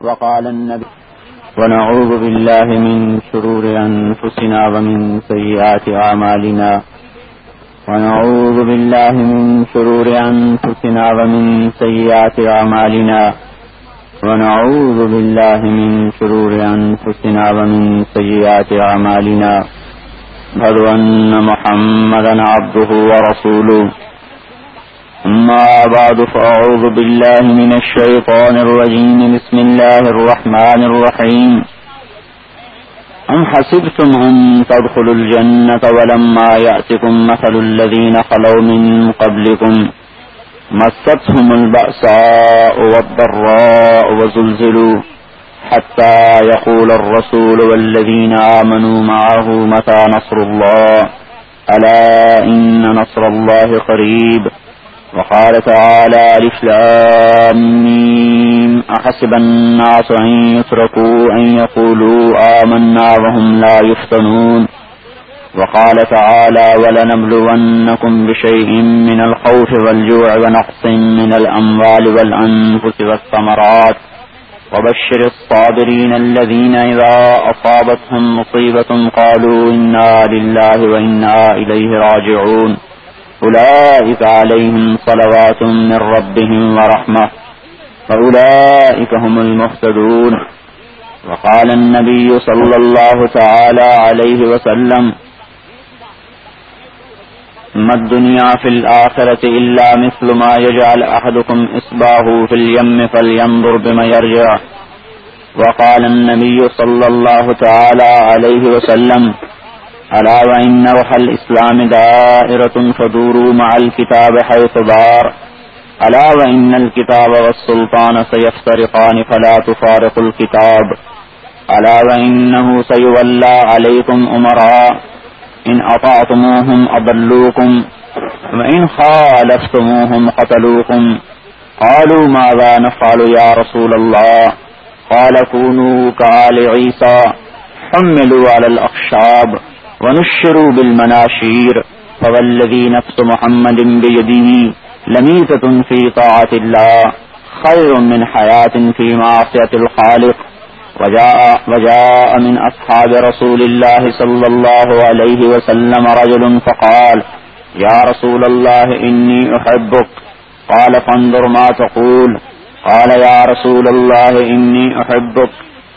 وقال النبي ونعوذ بالله من شرور أنفسنا ومن سيئات أعمالنا. ونعوذ بالله من شرور أنفسنا ومن سيئات أعمالنا. ونعوذ بالله من شرور أنفسنا ومن سيئات أعمالنا. أشهد أن محمدا عبده ورسوله. أما بعد فأعوذ بالله من الشيطان الرجيم. بسم الله الرحمن الرحيم. أم حسبتم أن تدخلوا الجنة ولما يأتكم مثل الذين خلوا من قبلكم؟ مستهم البأساء والضراء وزلزلوا حتى يقول الرسول والذين آمنوا معه متى نصر الله؟ ألا إن نصر الله قريب. وقال تعالى لفلام أحسب الناس أن يتركوا أن يقولوا آمنا وهم لا يفتنون. وقال تعالى ولنبلونكم بشيء من الخوف والجوع ونقص من الأموال والأنفس والثمرات. وبشر الصابرين الذين إذا أصابتهم مصيبة قالوا إنا لله وإنا إليه راجعون. أولئك عليهم صلوات من ربهم ورحمة. فأولئك هم المهتدون. وقال النبي صلى الله تعالى عليه وسلم ما الدنيا في الآخرة إلا مثل ما يجعل أحدكم إصباه في اليم فلينظر بما يرجع. وقال النبي صلى الله تعالى عليه وسلم ألا وإن روح الإسلام دائرة فدوروا مع الكتاب حيث دار. ألا وإن الكتاب والسلطان سيفترقان فلا تفارق الكتاب. ألا وإنه سيولى عليكم أمراء إن أطعتموهم أضلوكم. وإن خالفتموهم قتلوكم. قالوا ماذا نفعل يا رسول الله؟ قال كونوا كآل عيسى. حملوا على الأخشاب. ونشروا بالمناشير فوالذي نفس محمد بيده لميتة في طاعة الله خير من حياة في معصية الخالق. وجاء, وجاء من أصحاب رسول الله صلى الله عليه وسلم رجل فقال يا رسول الله إني أحبك. قال فانظر ما تقول. قال يا رسول الله إني أحبك.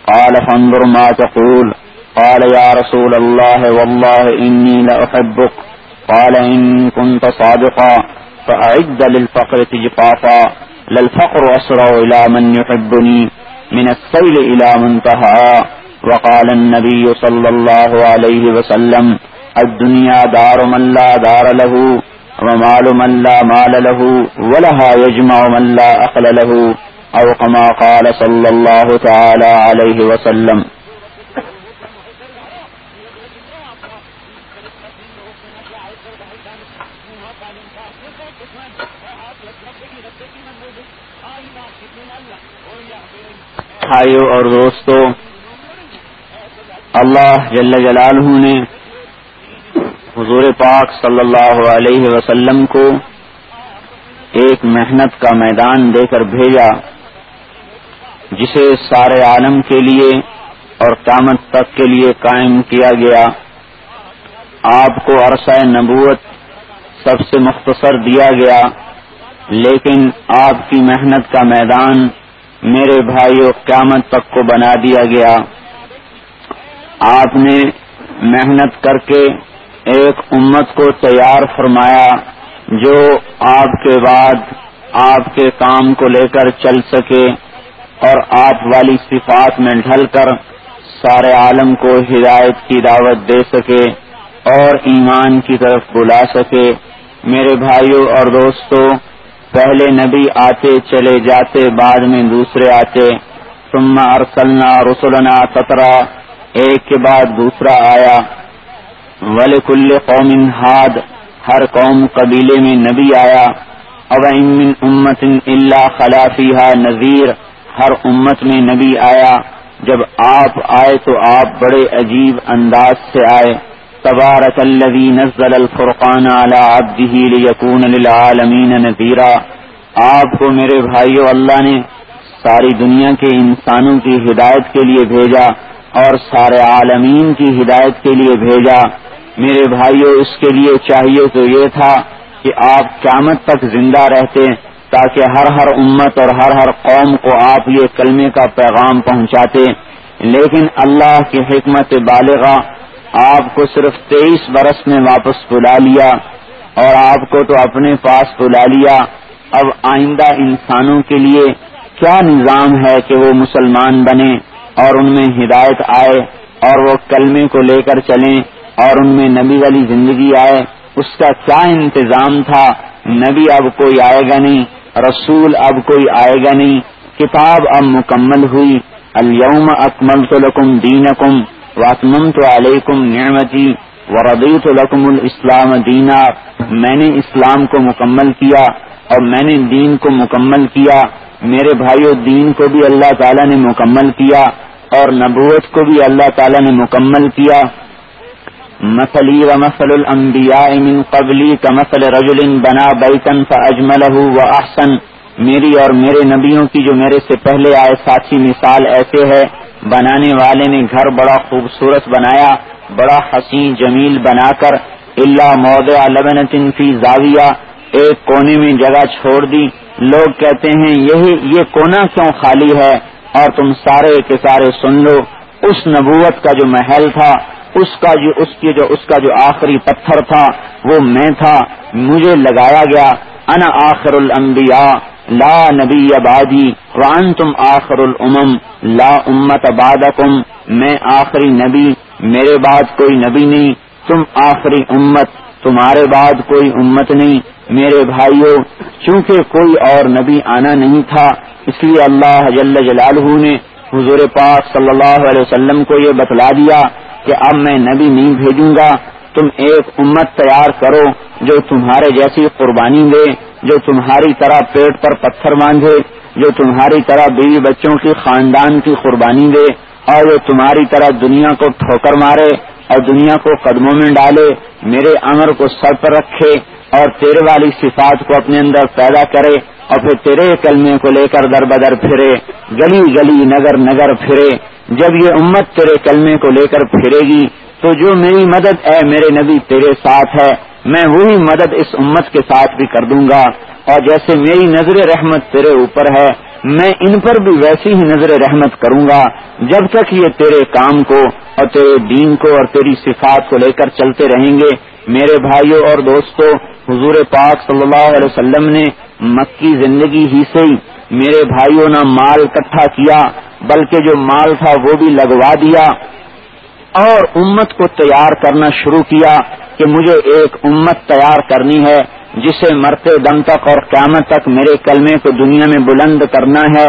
قال فانظر ما تقول. قال يا رسول الله والله إني لأحبك. قال إن كنت صادقا فأعد للفقر تجفافا. للفقر أسرع إلى من يحبني. من السيل إلى منتهى. وقال النبي صلى الله عليه وسلم، الدنيا دار من لا دار له، ومال من لا مال له، ولها يجمع من لا أقل له. أو كما قال صلى الله تعالى عليه وسلم. بھائیو اور دوستو، اللہ جل جلالہ نے حضور پاک صلی اللہ علیہ وسلم کو ایک محنت کا میدان دے کر بھیجا، جسے سارے عالم کے لیے اور قیامت تک کے لیے قائم کیا گیا۔ آپ کو عرصہ نبوت سب سے مختصر دیا گیا، لیکن آپ کی محنت کا میدان میرے بھائیوں قیامت تک کو بنا دیا گیا۔ آپ نے محنت کر کے ایک امت کو تیار فرمایا، جو آپ کے بعد آپ کے کام کو لے کر چل سکے اور آپ والی صفات میں ڈھل کر سارے عالم کو ہدایت کی دعوت دے سکے اور ایمان کی طرف بلا سکے۔ میرے بھائیوں اور دوستوں پہلے نبی آتے، چلے جاتے، بعد میں دوسرے آتے۔ ثم ارسلنا رسولنا سترا ایک کے بعد دوسرا آیا۔ ولی کل قوم ہاد ہر قوم قبیلے میں نبی آیا۔ اب امن امت اللہ خلافی نذیر ہر امت میں نبی آیا۔ جب آپ آئے تو آپ بڑے عجیب انداز سے آئے۔ تبارک الذي نزل الفرقان على عبده ليكون للعالمين نذيرا آپ کو میرے بھائیو، اللہ نے ساری دنیا کے انسانوں کی ہدایت کے لیے بھیجا اور سارے عالمین کی ہدایت کے لیے بھیجا۔ میرے بھائیوں اس کے لیے چاہیے تو یہ تھا کہ آپ قیامت تک زندہ رہتے تاکہ ہر ہر امت اور ہر ہر قوم کو آپ یہ کلمے کا پیغام پہنچاتے۔ لیکن اللہ کی حکمت بالغا آپ کو صرف تیئیس برس میں واپس بلا لیا اور آپ کو تو اپنے پاس بلا لیا۔ اب آئندہ انسانوں کے لیے کیا نظام ہے کہ وہ مسلمان بنے اور ان میں ہدایت آئے اور وہ کلمے کو لے کر چلیں اور ان میں نبی والی زندگی آئے۔ اس کا کیا انتظام تھا؟ نبی اب کوئی آئے گا نہیں، رسول اب کوئی آئے گا نہیں۔ کتاب اب مکمل ہوئی۔ الوم اکمل تو لکم اکم علیکم نعمتی وردیت لکم الاسلام دینا۔ میں نے اسلام کو مکمل کیا اور میں نے دین کو مکمل کیا۔ میرے بھائیوں دین کو بھی اللہ تعالیٰ نے مکمل کیا اور نبوت کو بھی اللہ تعالیٰ نے مکمل کیا۔ مثلی و مسل الانبیاء من قبلی کا مسل رجل بنا بیتن فاجملہ و احسن۔ میری اور میرے نبیوں کی جو میرے سے پہلے آئے ساتھی مثال ایسے ہے۔ بنانے والے نے گھر بڑا خوبصورت بنایا، بڑا حسین جمیل بنا کر اللہ موضع لبنتن فی زاویہ، ایک کونے میں جگہ چھوڑ دی۔ لوگ کہتے ہیں، یہی، یہ کونا کیوں خالی ہے؟ اور تم سارے کے سارے سن لو، اس نبوت کا جو محل تھا، اس کا جو، اس کی جو، اس کا جو آخری پتھر تھا، وہ میں تھا، مجھے لگایا گیا، انا آخر الانبیاء۔ لا نبی آبادی وان تم آخر الامم، لا امت بعدکم، میں آخری نبی، میرے بعد کوئی نبی نہیں، تم آخری امت، تمہارے بعد کوئی امت نہیں، میرے بھائیوں چونکہ کوئی اور نبی آنا نہیں تھا، اس لیے اللہ جل جلالہ نے حضور پاک صلی اللہ علیہ وسلم کو یہ بتلا دیا کہ اب میں نبی نہیں بھیجوں گا، تم ایک امت تیار کرو جو تمہارے جیسی قربانی دے۔ جو تمہاری طرح پیٹ پر پتھر باندھے، جو تمہاری طرح بیوی بچوں کی خاندان کی قربانی دے، اور جو تمہاری طرح دنیا کو ٹھوکر مارے اور دنیا کو قدموں میں ڈالے، میرے امر کو سر پر رکھے اور تیرے والی صفات کو اپنے اندر پیدا کرے اور پھر تیرے کلمے کو لے کر در بدر پھرے، گلی گلی نگر نگر پھرے۔ جب یہ امت تیرے کلمے کو لے کر پھرے گی، تو جو میری مدد، اے میرے نبی، تیرے ساتھ ہے۔ میں وہی مدد اس امت کے ساتھ بھی کر دوں گا۔ اور جیسے میری نظر رحمت تیرے اوپر ہے، میں ان پر بھی ویسی ہی نظر رحمت کروں گا۔ جب تک یہ تیرے کام کو اور تیرے دین کو اور تیری صفات کو لے کر چلتے رہیں گے، میرے بھائیوں اور دوستوں حضور پاک صلی اللہ علیہ وسلم نے مکی زندگی ہی سے ہی میرے بھائیوں نے مال اکٹھا کیا، بلکہ جو مال تھا وہ بھی لگوا دیا اور امت کو تیار کرنا شروع کیا۔ کہ مجھے ایک امت تیار کرنی ہے جسے مرتے دم تک اور قیامت تک میرے کلمے کو دنیا میں بلند کرنا ہے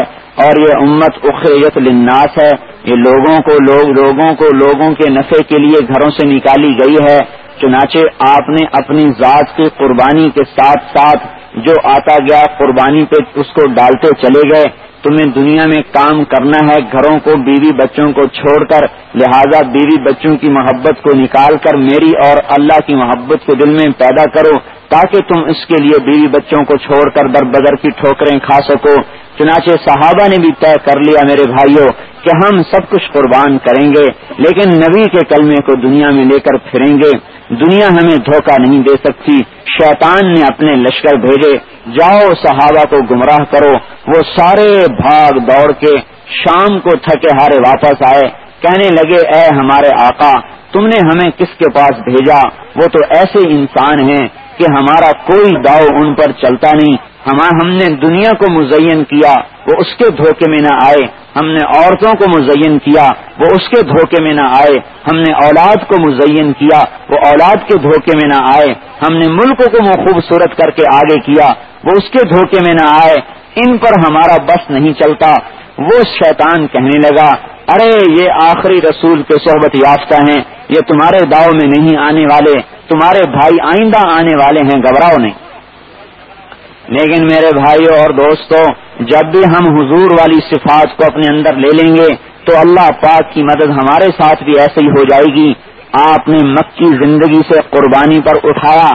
اور یہ امت اخریت للناس ہے۔ یہ لوگوں کو، لوگ لوگوں کو، لوگوں کے نفع کے لیے گھروں سے نکالی گئی ہے۔ چنانچہ آپ نے اپنی ذات کی قربانی کے ساتھ ساتھ جو آتا گیا قربانی پہ اس کو ڈالتے چلے گئے۔ تمہیں دنیا میں کام کرنا ہے، گھروں کو، بیوی بچوں کو چھوڑ کر، لہذا بیوی بچوں کی محبت کو نکال کر میری اور اللہ کی محبت کو دل میں پیدا کرو، تاکہ تم اس کے لیے بیوی بچوں کو چھوڑ کر در بدر کی ٹھوکریں کھا سکو۔ چنانچہ صحابہ نے بھی طے کر لیا میرے بھائیوں کہ ہم سب کچھ قربان کریں گے، لیکن نبی کے کلمے کو دنیا میں لے کر پھریں گے۔ دنیا ہمیں دھوکہ نہیں دے سکتی۔ شیطان نے اپنے لشکر بھیجے۔ جاؤ، صحابہ کو گمراہ کرو۔ وہ سارے بھاگ دوڑ کے شام کو تھکے ہارے واپس آئے۔ کہنے لگے، اے ہمارے آقا، تم نے ہمیں کس کے پاس بھیجا؟ وہ تو ایسے انسان ہیں کہ ہمارا کوئی داؤ ان پر چلتا نہیں۔ ہم نے دنیا کو مزین کیا، وہ اس کے دھوکے میں نہ آئے۔ ہم نے عورتوں کو مزین کیا، وہ اس کے دھوکے میں نہ آئے۔ ہم نے اولاد کو مزین کیا، وہ اولاد کے دھوکے میں نہ آئے۔ ہم نے ملک کو خوبصورت کر کے آگے کیا، وہ اس کے دھوکے میں نہ آئے۔ ان پر ہمارا بس نہیں چلتا۔ وہ شیطان کہنے لگا، ارے یہ آخری رسول کے صحبت یافتہ ہیں۔ یہ تمہارے داؤ میں نہیں آنے والے، تمہارے بھائی آئندہ آنے والے ہیں، گھبراؤ نہیں۔ لیکن میرے بھائیوں اور دوستوں، جب بھی ہم حضور والی صفات کو اپنے اندر لے لیں گے، تو اللہ پاک کی مدد ہمارے ساتھ بھی ایسے ہی ہو جائے گی۔ آپ نے مکی زندگی سے قربانی پر اٹھایا،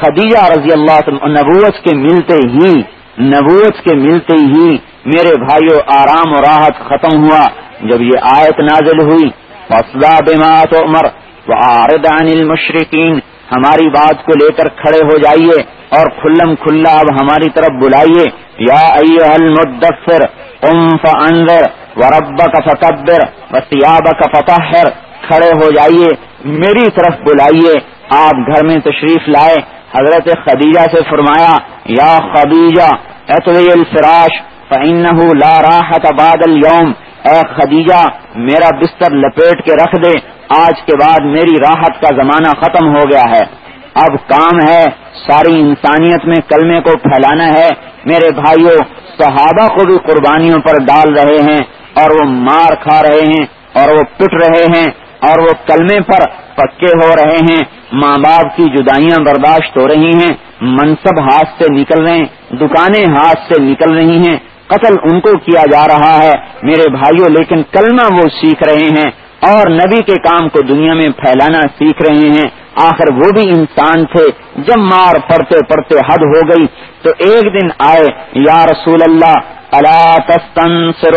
خدیجہ رضی اللہ نبوت کے ملتے ہی، نبوت کے ملتے ہی میرے بھائیو آرام و راحت ختم ہوا۔ جب یہ آیت نازل ہوئی فصلہ بمات عمر وعارض عن المشرقین ہماری بات کو لے کر کھڑے ہو جائیے۔ اور کھلم کھلا اب ہماری طرف بلائیے۔ یا ایوہ المدفر ام فانذر، وربک فکبر وسیابک فطہر۔ کھڑے ہو جائیے، میری طرف بلائیے۔ آپ گھر میں تشریف لائے۔ حضرت خدیجہ سے فرمایا، یا خدیجہ، اطوی الفراش فإنه لا راحت بعد اليوم اے خدیجہ، میرا بستر لپیٹ کے رکھ دے۔ آج کے بعد میری راحت کا زمانہ ختم ہو گیا ہے۔ اب کام ہے ساری انسانیت میں کلمے کو پھیلانا ہے۔ میرے بھائیوں صحابہ کو بھی قربانیوں پر ڈال رہے ہیں اور وہ مار کھا رہے ہیں اور وہ پٹ رہے ہیں اور وہ کلمے پر پکے ہو رہے ہیں۔ ماں باپ کی جدائیاں برداشت ہو رہی ہیں، منصب ہاتھ سے نکل رہے ہیں، دکانیں ہاتھ سے نکل رہی ہیں۔ قتل ان کو کیا جا رہا ہے، میرے بھائیوں لیکن کلمہ وہ سیکھ رہے ہیں اور نبی کے کام کو دنیا میں پھیلانا سیکھ رہے ہیں۔ آخر وہ بھی انسان تھے، جب مار پڑتے پڑتے حد ہو گئی، تو ایک دن آئے، یا رسول اللہ اللہ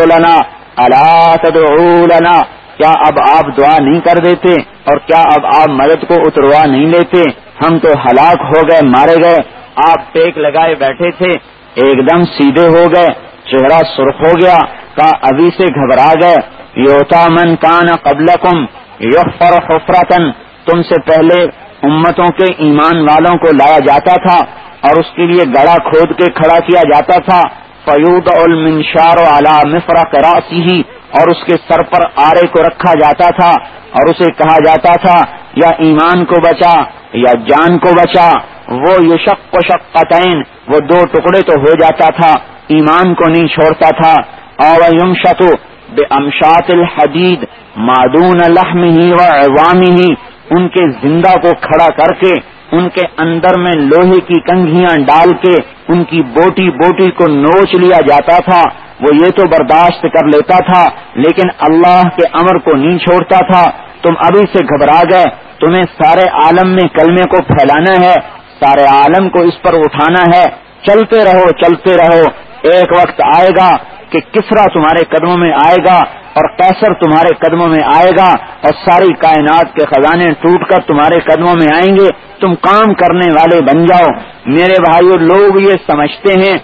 لنا اللہ لنا۔ کیا اب آپ دعا نہیں کر دیتے؟ اور کیا اب آپ مدد کو اتروا نہیں لیتے؟ ہم تو ہلاک ہو گئے، مارے گئے۔ آپ ٹیک لگائے بیٹھے تھے، ایک دم سیدھے ہو گئے، چہرہ سرخ ہو گیا، کا ابھی سے گھبرا گئے۔ یوتا من کان قبل کم حفرتن تم سے پہلے امتوں کے ایمان والوں کو لایا جاتا تھا اور اس کے لیے گڑا کھود کے کھڑا کیا جاتا تھا۔ فیود المنشار والا مفرا کراسی ہی اور اس کے سر پر آرے کو رکھا جاتا تھا اور اسے کہا جاتا تھا، یا ایمان کو بچا، یا جان کو بچا۔ وہ یشق و شقتین، وہ دو ٹکڑے تو ہو جاتا تھا، ایمان کو نہیں چھوڑتا تھا۔ اور یم بے امشات الحدید معدون لحم ہی و عوامی ہی ان کے زندہ کو کھڑا کر کے، ان کے اندر میں لوہے کی کنگھیاں ڈال کے، ان کی بوٹی بوٹی کو نوچ لیا جاتا تھا۔ وہ یہ تو برداشت کر لیتا تھا، لیکن اللہ کے امر کو نہیں چھوڑتا تھا۔ تم ابھی سے گھبرا گئے، تمہیں سارے عالم میں کلمے کو پھیلانا ہے، سارے عالم کو اس پر اٹھانا ہے۔ چلتے رہو چلتے رہو۔ ایک وقت آئے گا کہ کسرا تمہارے قدموں میں آئے گا۔ اور کیسر تمہارے قدموں میں آئے گا اور ساری کائنات کے خزانے ٹوٹ کر تمہارے قدموں میں آئیں گے۔ تم کام کرنے والے بن جاؤ۔ میرے بھائیوں لوگ یہ سمجھتے ہیں۔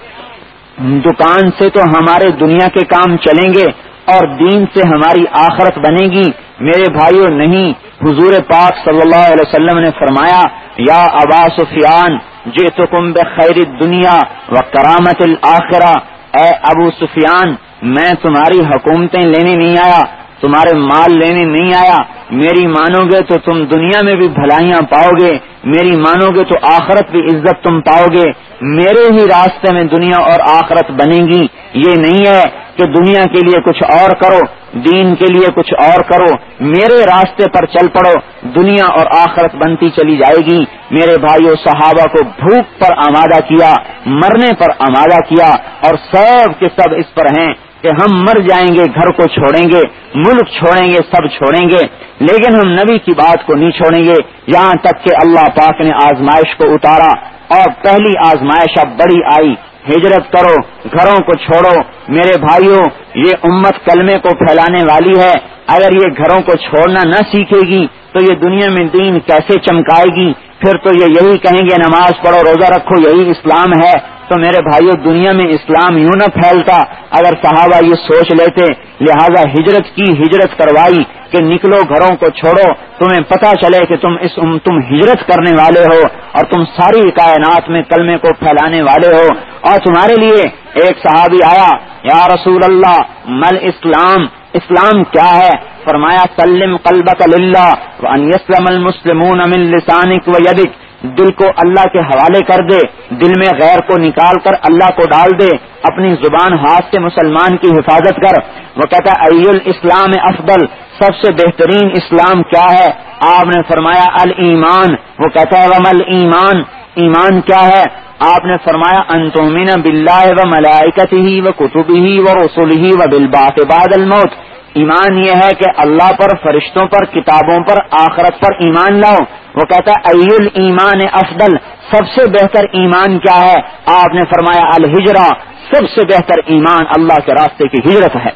دکان سے تو ہمارے دنیا کے کام چلیں گے اور دین سے ہماری آخرت بنے گی۔ میرے بھائیوں نہیں۔ حضور پاک صلی اللہ علیہ وسلم نے فرمایا، یا ابا سفیان جے تو کم بخیر دنیا و کرامت الآخرہ اے ابو سفیان میں تمہاری حکومتیں لینے نہیں آیا، تمہارے مال لینے نہیں آیا، میری مانو گے تو تم دنیا میں بھی بھلائیاں پاؤ گے، میری مانو گے تو آخرت بھی عزت تم پاؤ گے۔ میرے ہی راستے میں دنیا اور آخرت بنے گی۔ یہ نہیں ہے کہ دنیا کے لیے کچھ اور کرو، دین کے لیے کچھ اور کرو۔ میرے راستے پر چل پڑو، دنیا اور آخرت بنتی چلی جائے گی۔ میرے بھائیوں صحابہ کو بھوک پر آمادہ کیا، مرنے پر آمادہ کیا، اور سب کے سب اس پر ہیں۔ کہ ہم مر جائیں گے، گھر کو چھوڑیں گے، ملک چھوڑیں گے، سب چھوڑیں گے، لیکن ہم نبی کی بات کو نہیں چھوڑیں گے۔ یہاں تک کہ اللہ پاک نے آزمائش کو اتارا اور پہلی آزمائش اب بڑی آئی۔ ہجرت کرو، گھروں کو چھوڑو۔ میرے بھائیوں، یہ امت کلمے کو پھیلانے والی ہے۔ اگر یہ گھروں کو چھوڑنا نہ سیکھے گی، تو یہ دنیا میں دین کیسے چمکائے گی؟ پھر تو یہ یہی کہیں گے، نماز پڑھو، روزہ رکھو، یہی اسلام ہے۔ تو میرے بھائیوں دنیا میں اسلام یوں نہ پھیلتا، اگر صحابہ یہ سوچ لیتے، لہذا ہجرت کی ہجرت کروائی کہ نکلو گھروں کو چھوڑو، تمہیں پتا چلے کہ تم اس تم ہجرت کرنے والے ہو، اور تم ساری کائنات میں کلمے کو پھیلانے والے ہو۔ اور تمہارے لیے ایک صحابی آیا، یا رسول اللہ، مل اسلام اسلام کیا ہے؟ فرمایا، سلم قلبک للہ، وان یسلم المسلمون من لسانک و یدک. دل کو اللہ کے حوالے کر دے، دل میں غیر کو نکال کر اللہ کو ڈال دے، اپنی زبان ہاتھ سے مسلمان کی حفاظت کر۔ وہ کہتا ای الاسلام افضل، سب سے بہترین اسلام کیا ہے؟ آپ نے فرمایا المان وہ کہتا ہے ومل ایمان ایمان کیا ہے؟ آپ نے فرمایا انتومین بلّہ و ملائکت ہی و کتب ہی و رسول ہی و بلباط بعد الموت۔ ایمان یہ ہے کہ اللہ پر، فرشتوں پر، کتابوں پر، آخرت پر ایمان لاؤ۔ وہ کہتا ہے ایل ایمان افضل، سب سے بہتر ایمان کیا ہے؟ آپ نے فرمایا الحجرا سب سے بہتر ایمان اللہ کے راستے کی ہجرت ہے۔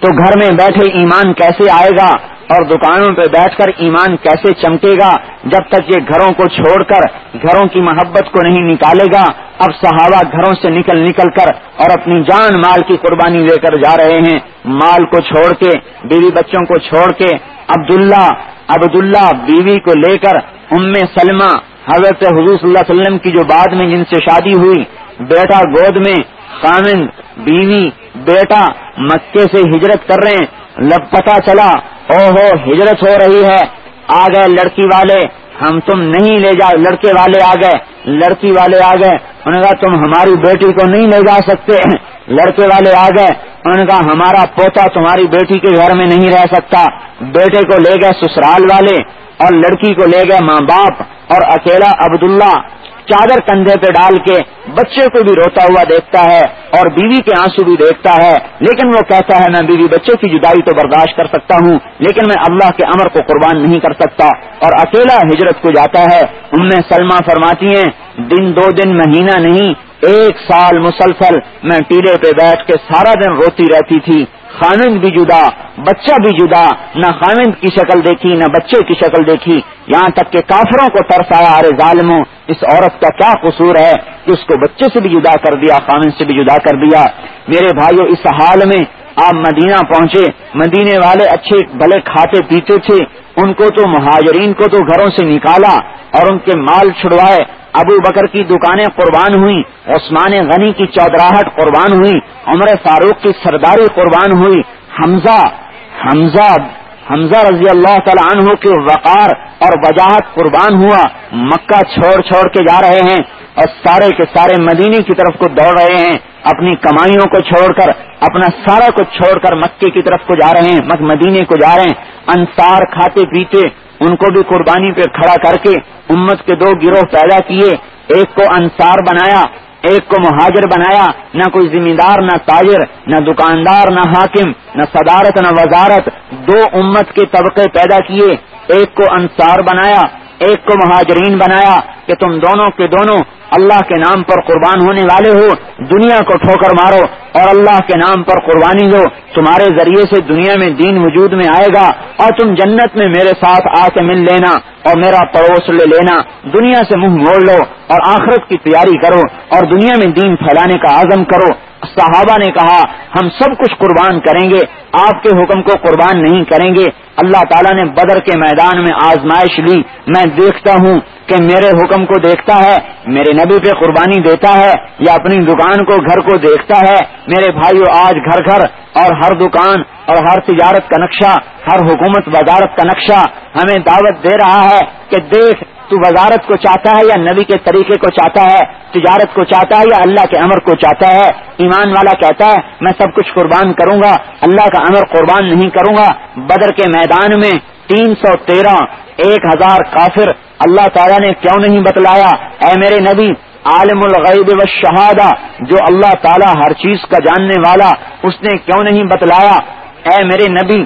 تو گھر میں بیٹھے ایمان کیسے آئے گا؟ اور دکانوں پہ بیٹھ کر ایمان کیسے چمکے گا جب تک یہ گھروں کو چھوڑ کر گھروں کی محبت کو نہیں نکالے گا؟ اب صحابہ گھروں سے نکل نکل کر اور اپنی جان مال کی قربانی لے کر جا رہے ہیں۔ مال کو چھوڑ کے، بیوی بچوں کو چھوڑ کے عبداللہ عبداللہ بیوی کو لے کر ام سلمہ، حضرت حضور صلی اللہ علیہ وسلم کی جو بعد میں جن سے شادی ہوئی، بیٹا گود میں خامن بیوی، بیٹا مکے سے ہجرت کر رہے ہیں۔ لب پتا چلا او ہو ہجرت ہو رہی ہے۔ آ گئے لڑکی والے۔ ہم تم نہیں لے جاؤ لڑکے والے آ گئے۔ لڑکی والے آ گئے۔ انہوں نے کہا، تم ہماری بیٹی کو نہیں لے جا سکتے۔ لڑکے والے آ گئے۔ انہوں نے کہا، ہمارا پوتا تمہاری بیٹی کے گھر میں نہیں رہ سکتا۔ بیٹے کو لے گئے سسرال والے اور لڑکی کو لے گئے ماں باپ اور اکیلا عبداللہ۔ چادر کندھے پہ ڈال کے بچے کو بھی روتا ہوا دیکھتا ہے اور بیوی کے آنسو بھی دیکھتا ہے۔ لیکن وہ کہتا ہے، میں بیوی بچے کی جدائی تو برداشت کر سکتا ہوں، لیکن میں اللہ کے امر کو قربان نہیں کر سکتا۔ اور اکیلا ہجرت کو جاتا ہے۔ ان میں سلما فرماتی ہیں، دن دو دن مہینہ نہیں، ایک سال مسلسل میں ٹیلے پہ بیٹھ کے سارا دن روتی رہتی تھی۔ خامند بھی جدا، بچہ بھی جدا، نہ خامند کی شکل دیکھی، نہ بچے کی شکل دیکھی۔ یہاں تک کہ کافروں کو ترس آیا، ارے ظالموں، اس عورت کا کیا قصور ہے؟ کہ اس کو بچے سے بھی جدا کر دیا خامند سے بھی جدا کر دیا۔ میرے بھائیو، اس حال میں آپ مدینہ پہنچے۔ مدینے والے اچھے، بھلے کھاتے پیتے تھے۔ ان کو تو مہاجرین کو تو گھروں سے نکالا اور ان کے مال چھڑوائے۔ ابو بکر کی دکانیں قربان ہوئی عثمان غنی کی چودراہٹ قربان ہوئی، عمر فاروق کی سرداری قربان ہوئی۔ حمزہ حمزہ حمزہ رضی اللہ تعالیٰ عنہ کے وقار اور وجاہت قربان ہوا۔ مکہ چھوڑ چھوڑ کے جا رہے ہیں اور سارے کے سارے مدینے کی طرف کو دوڑ رہے ہیں۔ اپنی کمائیوں کو چھوڑ کر، اپنا سارا کو چھوڑ کر مکے کی طرف کو جا رہے ہیں مدینے کو جا رہے ہیں۔ انصار کھاتے پیتے، ان کو بھی قربانی پہ کھڑا کر کے امت کے دو گروہ پیدا کیے۔ ایک کو انصار بنایا، ایک کو مہاجر بنایا۔ نہ کوئی ذمہ دار نہ تاجر، نہ دکاندار، نہ حاکم، نہ صدارت، نہ وزارت، دو امت کے طبقے پیدا کیے۔ ایک کو انصار بنایا ایک کو مہاجرین بنایا کہ تم دونوں کے دونوں اللہ کے نام پر قربان ہونے والے ہو، دنیا کو ٹھوکر مارو اور اللہ کے نام پر قربانی دو۔ تمہارے ذریعے سے دنیا میں دین وجود میں آئے گا اور تم جنت میں میرے ساتھ آ کے مل لینا اور میرا پڑوس لے لینا۔ دنیا سے منہ موڑ لو اور آخرت کی تیاری کرو اور دنیا میں دین پھیلانے کا عزم کرو۔ صحابہ نے کہا، ہم سب کچھ قربان کریں گے، آپ کے حکم کو قربان نہیں کریں گے۔ اللہ تعالیٰ نے بدر کے میدان میں آزمائش لی۔ میں دیکھتا ہوں کہ میرے حکم کو دیکھتا ہے، میرے نبی پہ قربانی دیتا ہے یا اپنی دکان کو گھر کو دیکھتا ہے۔ میرے بھائیو، آج گھر گھر اور ہر دکان اور ہر تجارت کا نقشہ، ہر حکومت وزارت کا نقشہ ہمیں دعوت دے رہا ہے کہ دیکھ تو وزارت کو چاہتا ہے یا نبی کے طریقے کو چاہتا ہے، تجارت کو چاہتا ہے یا اللہ کے امر کو چاہتا ہے؟ ایمان والا کہتا ہے، میں سب کچھ قربان کروں گا، اللہ کا امر قربان نہیں کروں گا۔ بدر کے میدان میں تین سو تیرہ، ایک ہزار کافر۔ اللہ تعالیٰ نے کیوں نہیں بتلایا؟ اے میرے نبی، عالم الغیب و شہادہ جو اللہ تعالیٰ ہر چیز کا جاننے والا، اس نے کیوں نہیں بتلایا؟ اے میرے نبی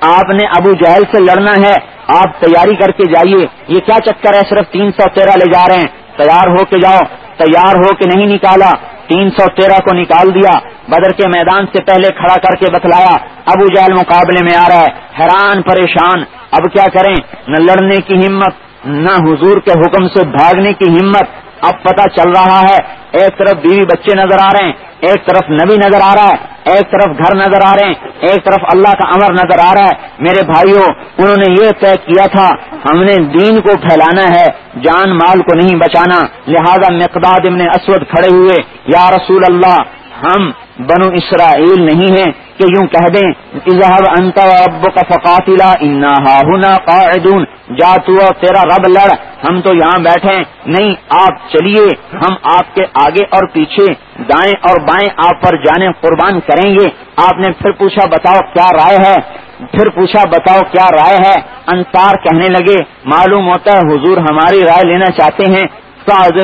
آپ نے ابو جہل سے لڑنا ہے، آپ تیاری کر کے جائیے۔ یہ کیا چکر ہے؟ صرف تین سو تیرہ لے جا رہے ہیں۔ تیار ہو کے جاؤ۔ تیار ہو کے نہیں نکالا۔ تین سو تیرہ کو نکال دیا۔ بدر کے میدان سے پہلے کھڑا کر کے بتلایا، ابو جہل مقابلے میں آ رہا ہے۔ حیران، پریشان۔ اب کیا کریں؟ نہ لڑنے کی ہمت، نہ حضور کے حکم سے بھاگنے کی ہمت۔ اب پتہ چل رہا ہے، ایک طرف بیوی بچے نظر آ رہے ہیں، ایک طرف نبی نظر آ رہا ہے، ایک طرف گھر نظر آ رہے ہیں، ایک طرف اللہ کا امر نظر آ رہا ہے۔ میرے بھائیوں، انہوں نے یہ طے کیا تھا، ہم نے دین کو پھیلانا ہے، جان مال کو نہیں بچانا۔ لہذا مقداد ابن اسود کھڑے ہوئے، یا رسول اللہ، ہم بنو اسرائیل نہیں ہیں۔ کہ یوں کہہ دیں اظہب انت رب کا فقاتلا انا ہا قاعدون. جا تو تیرا رب لڑ، ہم تو یہاں بیٹھے نہیں، آپ چلیے، ہم آپ کے آگے اور پیچھے، دائیں اور بائیں آپ پر جانے قربان کریں گے۔ آپ نے پھر پوچھا، بتاؤ کیا رائے ہے؟ پھر پوچھا، بتاؤ کیا رائے ہے؟ انصار کہنے لگے، معلوم ہوتا ہے حضور ہماری رائے لینا چاہتے ہیں۔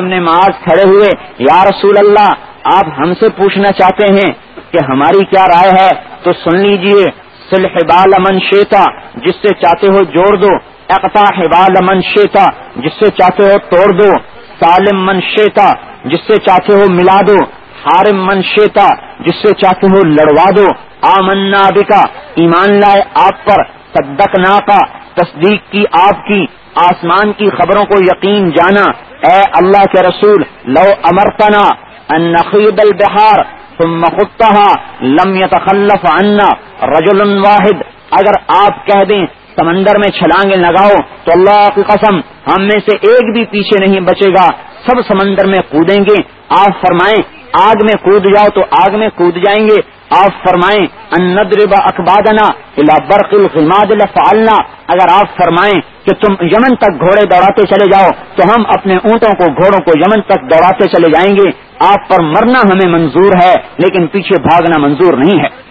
نے معاذ کھڑے ہوئے، یا رسول اللہ آپ ہم سے پوچھنا چاہتے ہیں کہ ہماری کیا رائے ہے، تو سن لیجیے سلحبال من شیتا جس سے چاہتے ہو جوڑ دو۔ اقتا حبال من شیتا جس سے چاہتے ہو توڑ دو۔ سالم من شیتا جس سے چاہتے ہو ملا دو۔ حارم من شیتا جس سے چاہتے ہو لڑوا دو۔ آمنا بکا، ایمان لائے آپ پر۔ صدق کا تصدیق کی آپ کی۔ آسمان کی خبروں کو یقین جانا۔ اے اللہ کے رسول، لو امرتنا۔ ان نخید البحار ثم خطها لم يتخلف عنا رجل واحد. اگر آپ کہہ دیں سمندر میں چھلانگیں لگاؤ تو اللہ کی قسم ہم میں سے ایک بھی پیچھے نہیں بچے گا. سب سمندر میں کودیں گے. آپ فرمائیں آگ میں کود جاؤ تو آگ میں کود جائیں گے. آپ فرمائیں اندربا اخبادنا الا برق الغماد لفعلنا. اگر آپ فرمائیں کہ تم یمن تک گھوڑے دوڑاتے چلے جاؤ، تو ہم اپنے اونٹوں کو گھوڑوں کو یمن تک دوڑاتے چلے جائیں گے۔ آپ پر مرنا ہمیں منظور ہے، لیکن پیچھے بھاگنا منظور نہیں ہے۔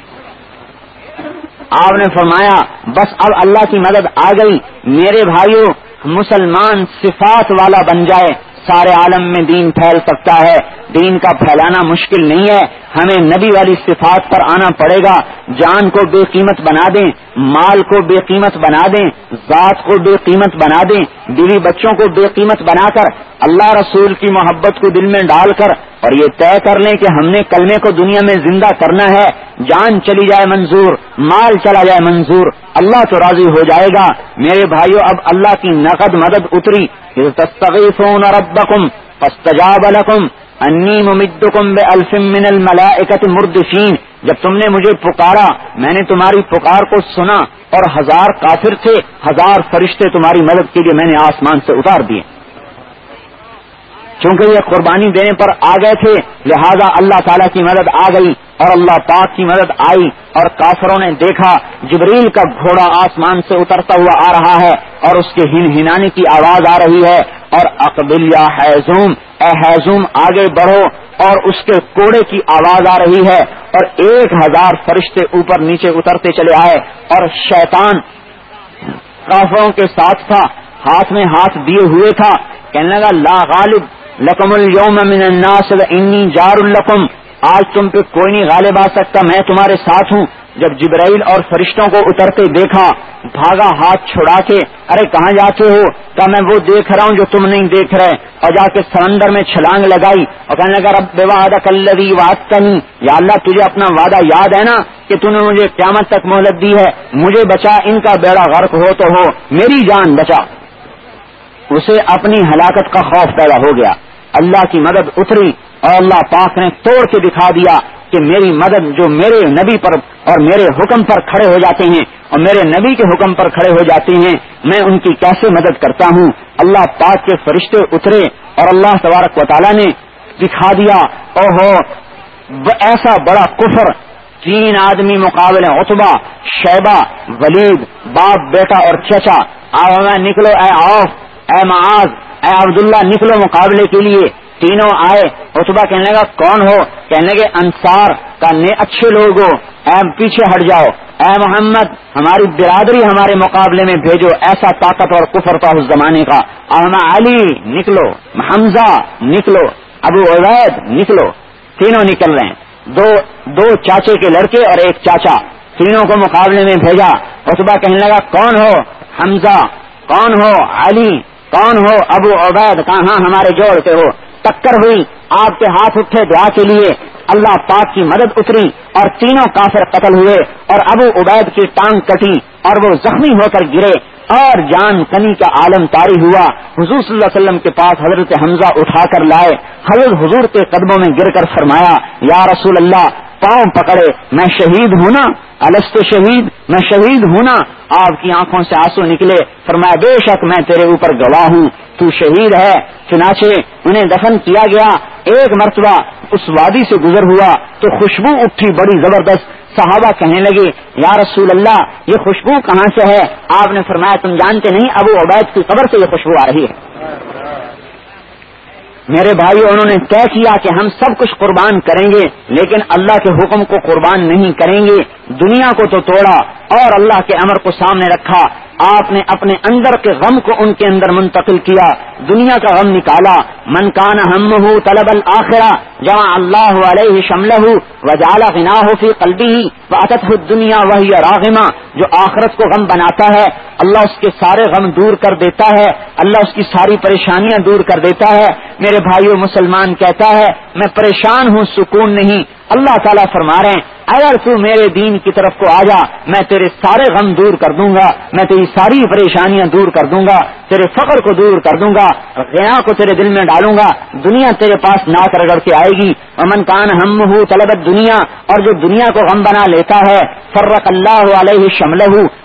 آپ نے فرمایا، بس اب اللہ کی مدد آ گئی۔ میرے بھائیوں مسلمان صفات والا بن جائے۔ سارے عالم میں دین پھیل سکتا ہے۔ دین کا پھیلانا مشکل نہیں ہے۔ ہمیں نبی والی صفات پر آنا پڑے گا۔ جان کو بے قیمت بنا دیں، مال کو بے قیمت بنا دیں، ذات کو بے قیمت بنا دیں، بیوی بچوں کو بے قیمت بنا کر، اللہ رسول کی محبت کو دل میں ڈال کر اور یہ طے کر لیں کہ ہم نے کلمے کو دنیا میں زندہ کرنا ہے۔ جان چلی جائے منظور، مال چلا جائے منظور۔ اللہ تو راضی ہو جائے گا۔ میرے بھائیوں اب اللہ کی نقد مدد اتری۔ ربکم فاستجاب لکم انی ممدکم بے الفم من الملائکت مردفین جب تم نے مجھے پکارا، میں نے تمہاری پکار کو سنا اور ہزار کافر تھے، ہزار فرشتے تمہاری مدد کے لیے میں نے آسمان سے اتار دیے۔ چونکہ یہ قربانی دینے پر آ گئے تھے، لہذا اللہ تعالیٰ کی مدد آ گئی اور اللہ پاک کی مدد آئی اور کافروں نے دیکھا، جبریل کا گھوڑا آسمان سے اترتا ہوا آ رہا ہے اور اس کے ہن ہنانے کی آواز آ رہی ہے اور اقبل یا حیزوم اے حیزوم آگے بڑھو اور اس کے کوڑے کی آواز آ رہی ہے اور ایک ہزار فرشتے اوپر نیچے اترتے چلے آئے اور شیطان کافروں کے ساتھ تھا، ہاتھ میں ہاتھ دیے ہوئے تھا، کہنے لگا، لا غالب لکم اليوم من الناس انی جار القم آج تم پہ کوئی نہیں غالب آ سکتا، میں تمہارے ساتھ ہوں۔ جب جبرائیل اور فرشتوں کو اترتے دیکھا، بھاگا ہاتھ چھڑا کے، ارے کہاں جاتے ہو؟ کیا میں وہ دیکھ رہا ہوں جو تم نہیں دیکھ رہے؟ اور جا کے سمندر میں چھلانگ لگائی اور کہنے لگا، رب وعدہ کلری واد نہیں یا اللہ، تجھے اپنا وعدہ یاد ہے نا کہ تم نے مجھے قیامت تک مہلت دی ہے۔ مجھے بچا، ان کا بیڑا غرق ہو تو ہو، میری جان بچا۔ اسے اپنی ہلاکت کا خوف پیدا ہو گیا۔ اللہ کی مدد اتری اور اللہ پاک نے توڑ کے دکھا دیا کہ میری مدد جو میرے نبی پر اور میرے حکم پر کھڑے ہو جاتے ہیں اور میرے نبی کے حکم پر کھڑے ہو جاتے ہیں، میں ان کی کیسے مدد کرتا ہوں؟ اللہ پاک کے فرشتے اترے اور اللہ تبارک و تعالیٰ نے دکھا دیا او ہو ایسا بڑا کفر، تین آدمی مقابلے اتبا شیبہ، ولید، باپ، بیٹا اور چچا، آؤ نکلو، اے آف اے معاذ اے عبداللہ نکلو مقابلے کے لیے۔ تینوں آئے۔ اتبا کہنے لگا، کون ہو؟ کہنے لگے، انصار کا اچھے لوگ ہو۔ اے پیچھے ہٹ جاؤ۔ اے محمد، ہماری برادری ہمارے مقابلے میں بھیجو۔ ایسا طاقت اور کفر تھا اس زمانے کا۔ احمد علی، نکلو۔ حمزہ، نکلو۔ ابو عبید، نکلو۔ تینوں نکل رہے ہیں۔ دو دو چاچے کے لڑکے اور ایک چاچا۔ تینوں کو مقابلے میں بھیجا۔ اتبا کہنے لگا، کون ہو؟ حمزہ، کون ہو؟ علی کون ہو ابو عبید؟ کہاں ہمارے جوڑ کے ہو؟ ٹکر ہوئی، آپ کے ہاتھ اٹھے دعا کے لیے۔ اللہ پاک کی مدد اتری اور تینوں کافر قتل ہوئے اور ابو عبید کی ٹانگ کٹی اور وہ زخمی ہو کر گرے۔ اور جان کنی کا عالم تاری ہوا۔ حضور صلی اللہ علیہ وسلم کے پاس حضرت حمزہ اٹھا کر لائے۔ حضرت حضور کے قدموں میں گر کر فرمایا، یا رسول اللہ پاؤں پکڑے، میں شہید ہوں نا السط شہید، میں شہید ہوں نا، آپ کی آنکھوں سے آنسو نکلے، فرمایا، بے شک میں تیرے اوپر گواہ ہوں، تو شہید ہے، چنانچہ انہیں دفن کیا گیا، ایک مرتبہ اس وادی سے گزر ہوا، تو خوشبو اٹھی بڑی زبردست، صحابہ کہنے لگے، یا رسول اللہ، یہ خوشبو کہاں سے ہے؟ آپ نے فرمایا، تم جانتے نہیں، ابو عبید کی قبر سے یہ خوشبو آ رہی ہے۔ میرے بھائی انہوں نے طے کیا کہ ہم سب کچھ قربان کریں گے، لیکن اللہ کے حکم کو قربان نہیں کریں گے۔ دنیا کو تو توڑا اور اللہ کے امر کو سامنے رکھا۔ آپ نے اپنے اندر کے غم کو ان کے اندر منتقل کیا، دنیا کا غم نکالا۔ من کان ہم طلب الآخرہ جہاں اللہ علیہ شمل وجالا غنا ہو فی قلبی ہی دنیا وہی راغما جو آخرت کو غم بناتا ہے، اللہ اس کے سارے غم دور کر دیتا ہے۔ اللہ اس کی ساری پریشانیاں دور کر دیتا ہے۔ میرے بھائیو مسلمان کہتا ہے میں پریشان ہوں، سکون نہیں۔ اللہ تعالیٰ فرما رہے ہیں، اگر تو میرے دین کی طرف کو آ جا، میں تیرے سارے غم دور کر دوں گا، میں تیری ساری پریشانیاں دور کر دوں گا، تیرے فخر کو دور کر دوں گا غیا کو تیرے دل میں ڈالوں گا، دنیا تیرے پاس ناک رگڑ کے آئے گی امن کان ہم ہوں طلبت دنیا، اور جو دنیا کو غم بنا لیتا ہے، فرق اللہ علیہ شمل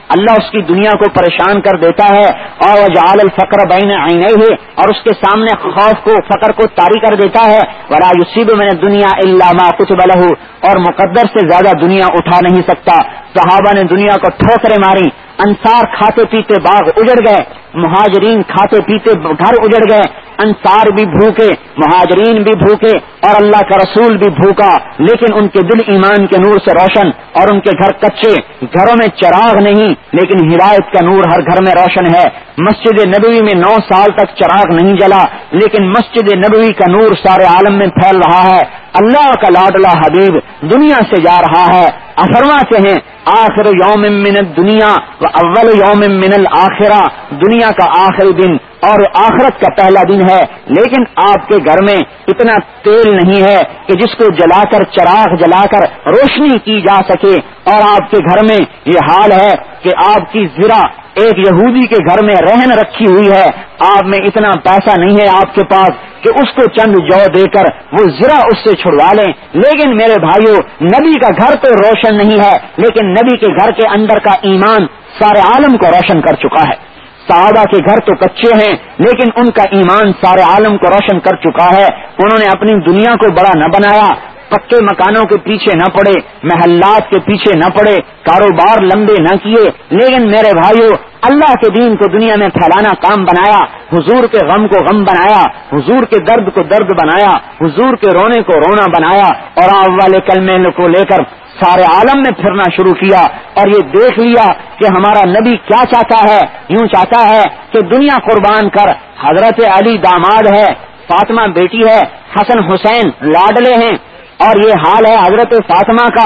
اللہ اس کی دنیا کو پریشان کر دیتا ہے اور جعل الفقر بین آئین ہے اور اس کے سامنے خوف کو، فقر کو تاری کر دیتا ہے ورا یوسیب میں دنیا اللہ کچھ بلہ اور مقدر سے زیادہ دنیا اٹھا نہیں سکتا۔ صحابہ نے دنیا کو ٹھوکرے ماری، انصار کھاتے پیتے باغ اجڑ گئے، مہاجرین کھاتے پیتے گھر اجڑ گئے انصار بھی بھوکے، مہاجرین بھی بھوکے اور اللہ کا رسول بھی بھوکا، لیکن ان کے دل ایمان کے نور سے روشن اور ان کے گھر کچے۔ گھروں میں چراغ نہیں، لیکن ہدایت کا نور ہر گھر میں روشن ہے۔ مسجد نبوی میں نو سال تک چراغ نہیں جلا، لیکن مسجد نبوی کا نور سارے عالم میں پھیل رہا ہے۔ اللہ کا لاڈلا حبیب دنیا سے جا رہا ہے۔ افرماتے ہیں، آخر یوم من دنیا و اول یوم من الآخرہ دنیا کا آخری دن۔ اور آخرت کا پہلا دن ہے۔ لیکن آپ کے گھر میں اتنا تیل نہیں ہے کہ جس کو جلا کر چراغ جلا کر روشنی کی جا سکے۔ اور آپ کے گھر میں یہ حال ہے کہ آپ کی زرا ایک یہودی کے گھر میں رہن رکھی ہوئی ہے۔ آپ میں اتنا پیسہ نہیں ہے آپ کے پاس کہ اس کو چند جو دے کر وہ ذرا اس سے چھڑوا لیں۔ لیکن میرے بھائیوں نبی کا گھر تو روشن نہیں ہے، لیکن نبی کے گھر کے اندر کا ایمان سارے عالم کو روشن کر چکا ہے۔ صحابہ کے گھر تو کچے ہیں، لیکن ان کا ایمان سارے عالم کو روشن کر چکا ہے۔ انہوں نے اپنی دنیا کو بڑا نہ بنایا، پکے مکانوں کے پیچھے نہ پڑے، محلات کے پیچھے نہ پڑے، کاروبار لمبے نہ کیے۔ لیکن میرے بھائیوں اللہ کے دین کو دنیا میں پھیلانا کام بنایا، حضور کے غم کو غم بنایا، حضور کے درد کو درد بنایا، حضور کے رونے کو رونا بنایا۔ اور آپ والے کلمے کو لے کر سارے عالم میں پھرنا شروع کیا اور یہ دیکھ لیا کہ ہمارا نبی کیا چاہتا ہے، یوں چاہتا ہے کہ دنیا قربان کر۔ حضرت علی داماد ہے، فاطمہ بیٹی ہے، حسن حسین لاڈلے ہیں۔ اور یہ حال ہے حضرت فاطمہ کا،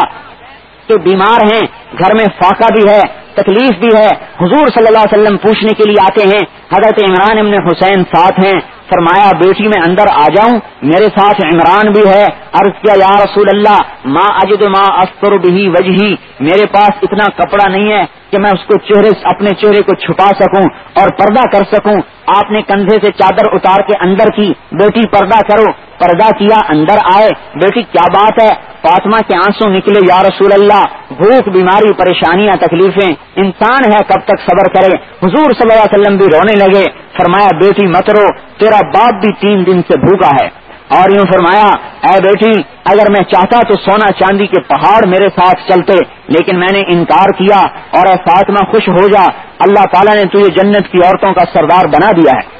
کہ بیمار ہیں، گھر میں فاقہ بھی ہے، تکلیف بھی ہے۔ حضور صلی اللہ علیہ وسلم پوچھنے کے لیے آتے ہیں، حضرت عمران ابن حسین ساتھ ہیں۔ فرمایا، بیٹی میں اندر آ جاؤں، میرے ساتھ عمران بھی ہے، عرض کیا، یا رسول اللہ ماں اجد ماں استر بھی وجہی، میرے پاس اتنا کپڑا نہیں ہے کہ میں اس کو چہرے اپنے چہرے کو چھپا سکوں اور پردہ کر سکوں۔ آپ نے کندھے سے چادر اتار کے اندر کی۔ بیٹی، پردہ کرو۔ پردہ کیا اندر آئے۔ بیٹی، کیا بات ہے؟ فاطمہ کے آنسو نکلے۔ یا رسول اللہ، بھوک، بیماری، پریشانیاں، تکلیفیں۔ انسان ہے کب تک صبر کرے؟ حضور صلی اللہ علیہ وسلم بھی رونے لگے۔ فرمایا، بیٹی، مت رو۔ تیرا باپ بھی تین دن سے بھوکا ہے۔ اور یوں فرمایا، اے بیٹی، اگر میں چاہتا تو سونا چاندی کے پہاڑ میرے ساتھ چلتے، لیکن میں نے انکار کیا اور اے فاطمہ خوش ہو جا، اللہ تعالیٰ نے تجھے جنت کی عورتوں کا سردار بنا دیا ہے.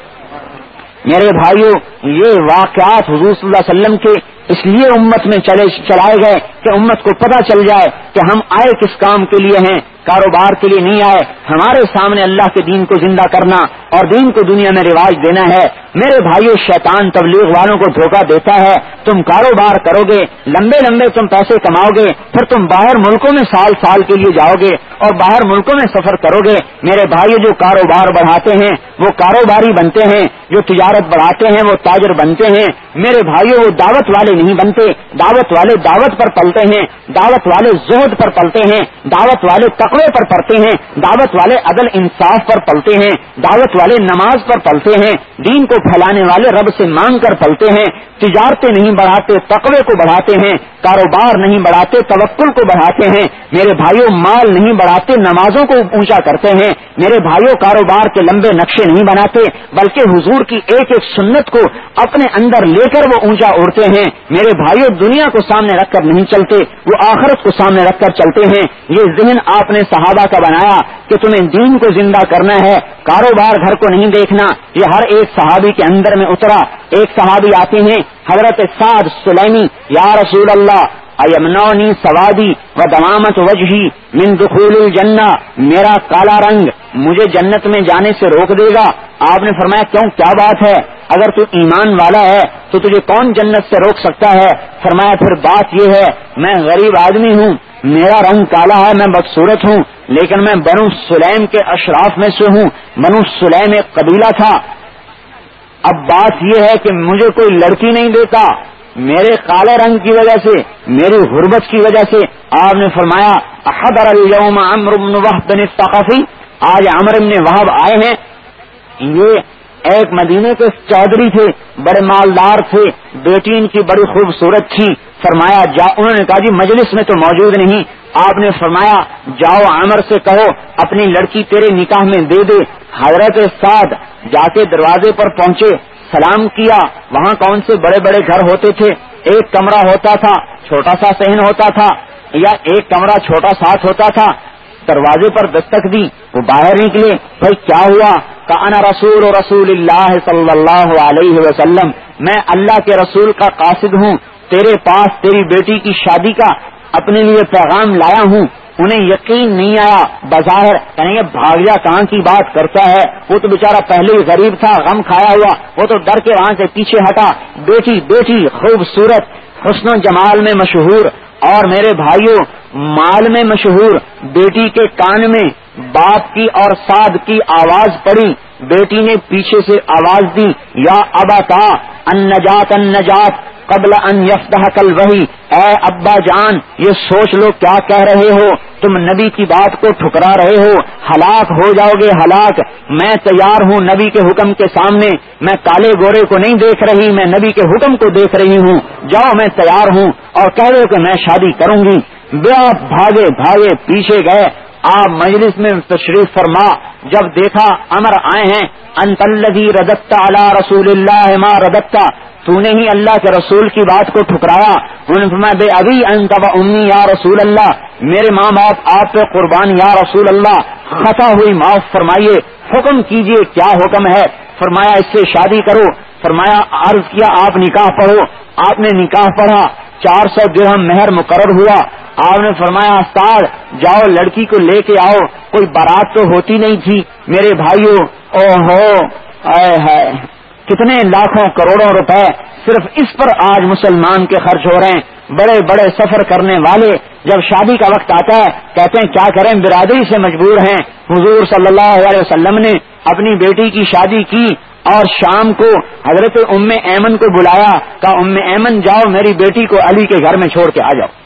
میرے بھائیوں یہ واقعات حضور صلی اللہ علیہ وسلم کے اس لیے امت میں چلے چلائے گئے کہ امت کو پتہ چل جائے کہ ہم آئے کس کام کے لیے ہیں، کاروبار کے لیے نہیں آئے، ہمارے سامنے اللہ کے دین کو زندہ کرنا اور دین کو دنیا میں رواج دینا ہے، میرے بھائیو، شیطان تبلیغ والوں کو دھوکہ دیتا ہے۔ تم کاروبار کرو گے لمبے لمبے تم پیسے کماؤ گے پھر تم باہر ملکوں میں سال سال کے لیے جاؤ گے اور باہر ملکوں میں سفر کرو گے میرے بھائی جو کاروبار بڑھاتے ہیں وہ کاروباری بنتے ہیں، جو تجارت بڑھاتے ہیں، وہ تاجر بنتے ہیں۔ میرے بھائیوں وہ دعوت والے نہیں بنتے۔ دعوت والے دعوت پر پلتے ہیں، دعوت والے زہد پر پلتے ہیں، دعوت والے تقوی پر پڑھتے ہیں، دعوت والے عدل انصاف پر پلتے ہیں، دعوت والے نماز پر پلتے ہیں۔ دین کو پھیلانے والے رب سے مانگ کر پلتے ہیں۔ تجارتیں نہیں بڑھاتے، تقوی کو بڑھاتے ہیں۔ کاروبار نہیں بڑھاتے، توکل کو بڑھاتے ہیں۔ میرے بھائیوں مال نہیں بڑھاتے، نمازوں کو اونچا کرتے ہیں۔ میرے بھائیوں کاروبار کے لمبے نقشے نہیں بناتے، بلکہ حضور کی ایک ایک سنت کو اپنے اندر لے کر وہ اونچا اڑتے ہیں۔ میرے بھائیوں دنیا کو سامنے رکھ کر نہیں چلتے، وہ آخرت کو سامنے رکھ کر چلتے ہیں۔ یہ ذہن آپ نے صحابہ کا بنایا کہ تمہیں دین کو زندہ کرنا ہے، کاروبار گھر کو نہیں دیکھنا۔ یہ ہر ایک صحابی کے اندر میں اترا۔ ایک صحابی آتے ہیں، حضرت سعد سلیمی، یا رسول اللہ ایمنونی سوادی و دمامت وجہی من دخول الجنہ، میرا کالا رنگ مجھے جنت میں جانے سے روک دے گا۔ آپ نے فرمایا، کیوں؟ کیا بات ہے؟ اگر تو ایمان والا ہے، تو تجھے کون جنت سے روک سکتا ہے؟ فرمایا، پھر بات یہ ہے، میں غریب آدمی ہوں، میرا رنگ کالا ہے، میں بدسورت ہوں، لیکن میں بنو سلیم کے اشراف میں سے ہوں۔ بنو سلیم ایک قبیلہ تھا۔ اب بات یہ ہے کہ مجھے کوئی لڑکی نہیں دیتا۔ میرے کالے رنگ کی وجہ سے، میری غربت کی وجہ سے آپ نے فرمایا حضر اليوم عمر بن وحب بن الثقفی آج عمر بن وحب آئے ہیں۔ یہ ایک مدینے کے چودھری تھے، بڑے مالدار تھے بیٹی ان کی بڑی خوبصورت تھی۔ فرمایا، جا، انہوں نے کہا جی مجلس میں تو موجود نہیں۔ آپ نے فرمایا، جاؤ عمر سے کہو، اپنی لڑکی تیرے نکاح میں دے دے۔ حضرت ساتھ جا کے دروازے پر پہنچے۔ سلام کیا، وہاں کون سے بڑے بڑے گھر ہوتے تھے؟ ایک کمرہ ہوتا تھا، چھوٹا سا سہن ہوتا تھا، یا ایک کمرہ چھوٹا ساتھ ہوتا تھا؟ دروازے پر دستک دی، وہ باہر نکلے، بھائی کیا ہوا؟ کہنا رسول رسول اللہ صلی اللہ علیہ وسلم، میں اللہ کے رسول کا قاصد ہوں، تیرے پاس تیری بیٹی کی شادی کا اپنے لیے پیغام لایا ہوں۔ انہیں یقین نہیں آیا، بظاہر یعنی کہیں گے بھاگیا کہاں کی بات کرتا ہے؟ وہ تو بےچارا پہلے ہی غریب تھا، غم کھایا ہوا، وہ تو ڈر کے وہاں سے پیچھے ہٹا۔ بیٹی بیٹی، خوبصورت، حسن و جمال میں مشہور۔ اور میرے بھائیوں، مال میں مشہور۔ بیٹی کے کان میں باپ کی اور سعد کی آواز پڑی۔ بیٹی نے پیچھے سے آواز دی، یا ابا کا ان نجات ان نجات قبل ان یفدہ کل وہی اے ابا جان، یہ سوچ لو کیا کہہ رہے ہو؟ تم نبی کی بات کو ٹھکرا رہے ہو؟ ہلاک ہو جاؤ گے، ہلاک. میں تیار ہوں نبی کے حکم کے سامنے. میں کالے گورے کو نہیں دیکھ رہی، میں نبی کے حکم کو دیکھ رہی ہوں. جاؤ، میں تیار ہوں. اور کہہ دو کہ میں شادی کروں گی. بیا بھاگے بھاگے پیچھے گئے. آپ مجلس میں تشریف فرما. جب دیکھا امر آئے ہیں انتلدی ردکتا اللہ رسول اللہ ما ردکتا تو نے ہی اللہ کے رسول کی بات کو ٹھکرایا۔ انہوں نے بے ابھی انت و امی یا رسول اللہ، میرے ماں باپ، آپ پہ قربان یا رسول اللہ، خطا ہوئی، معاف فرمائیے، حکم کیجیے، کیا حکم ہے؟ فرمایا، اس سے شادی کرو۔ فرمایا، عرض کیا، آپ نکاح پڑھو۔ آپ نے نکاح پڑھا، چار سو درہم مہر مقرر ہوا۔ آپ نے فرمایا، استاد، جاؤ، لڑکی کو لے کے آؤ۔ کوئی بارات تو ہوتی نہیں تھی۔ میرے بھائیوں او ہو اے کتنے لاکھوں کروڑوں روپے صرف اس پر آج مسلمان کے خرچ ہو رہے ہیں۔ بڑے بڑے سفر کرنے والے جب شادی کا وقت آتا ہے، کہتے ہیں، کیا کریں؟ برادری سے مجبور ہیں۔ حضور صلی اللہ علیہ وسلم نے اپنی بیٹی کی شادی کی اور شام کو حضرت ام ایمن کو بلایا، کہا، ام ایمن، جاؤ، میری بیٹی کو علی کے گھر میں چھوڑ کے آ جاؤ۔